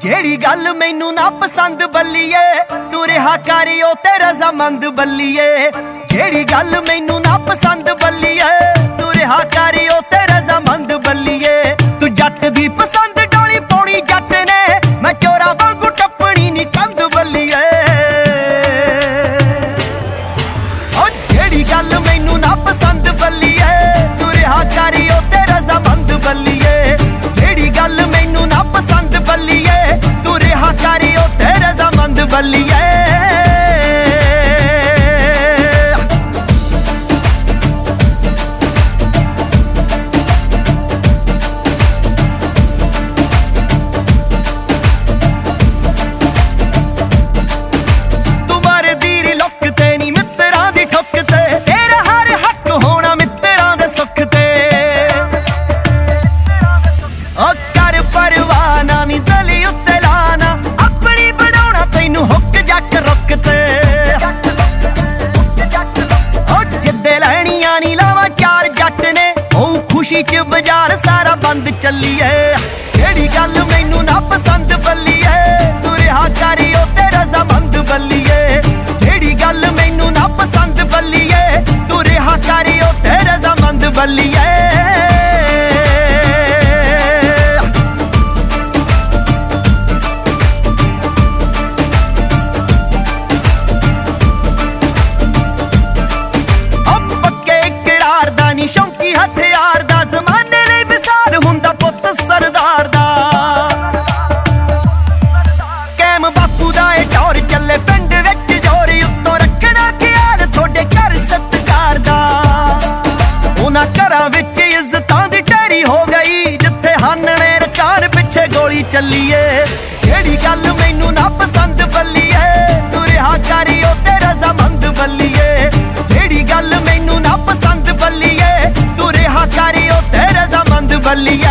ਜਿਹੜੀ ਗੱਲ ਮੈਨੂੰ ਨਾ ਪਸੰਦ ਬੱਲੀਏ, ਤੂੰ ਰਿਹਾ ਕਰੀ ਉਹ ਤੇ ਰਜ਼ਾਮੰਦ ਬੱਲੀਏ। ਜਿਹੜੀ ਗੱਲ ਮੈਨੂੰ ਨਾ ਪਸੰਦ ਬੱਲੀਏ, ਤੂੰ ਰਿਹਾ ਕਰੀ ਉਹ ਤੇ ਰਜ਼ਾਮੰਦ ਬੱਲੀਏ। ਤੂੰ ਜੱਟ ਦੀ ਪਸੰਦ ਡੋਲੀ ਪਾਉਣੀ ਜੱਟ ਨੇ, ਮੈਂ ਚੋਰਾ ਵਾਂਗੂ ਟੱਪਣੀ ਨਹੀਂ ਕੰਧ ਬੱਲੀਏ। ਉਹ ਜਿਹੜੀ ਗੱਲ ਮੈਨੂੰ ਨਾ ਪਸੰਦ ਰਜ਼ਾਮੰਦ ਬੰਦ ਚੱਲੀਏ। ਕੈਮ ਬਾਪੂ ਦਾ ਇਹ ਟੌਰ ਚੱਲੇ ਪਿੰਡ ਵਿੱਚ ਜੋਰੀ ਉੱਤੋਂ ਰੱਖਣਾ ਖਿਆਲ ਤੁਹਾਡੇ ਘਰ ਸਤਕਾਰ ਦਾ। ਉਹਨਾਂ ਘਰਾਂ ਵਿੱਚ ਇੱਜ਼ਤਾਂ ਦੀ ਢੇਰੀ ਹੋ ਗਈ, ਜਿੱਥੇ ਹਾਨਣੇ ਰਕਾਨ ਪਿੱਛੇ ਗੋਲੀ ਚੱਲੀਏ। ਜਿਹੜੀ ਗੱਲ ਮੈਨੂੰ ਨਾ ਪਸੰਦ ਬੱਲੀਏ, ਤੂੰ ਰਿਹਾ ਕਰੀ ਉਹ ਤੇ ਰਜ਼ਾਮੰਦ ਬੱਲੀਏ। ਜਿਹੜੀ ਗੱਲ ਮੈਨੂੰ ਨਾ ਪਸੰਦ ਬੱਲੀਏ, ਤੂੰ ਰਿਹਾ ਕਰੀ ਉਹ ਤੇ ਰਜ਼ਾਮੰਦ ਬੱਲੀਏ।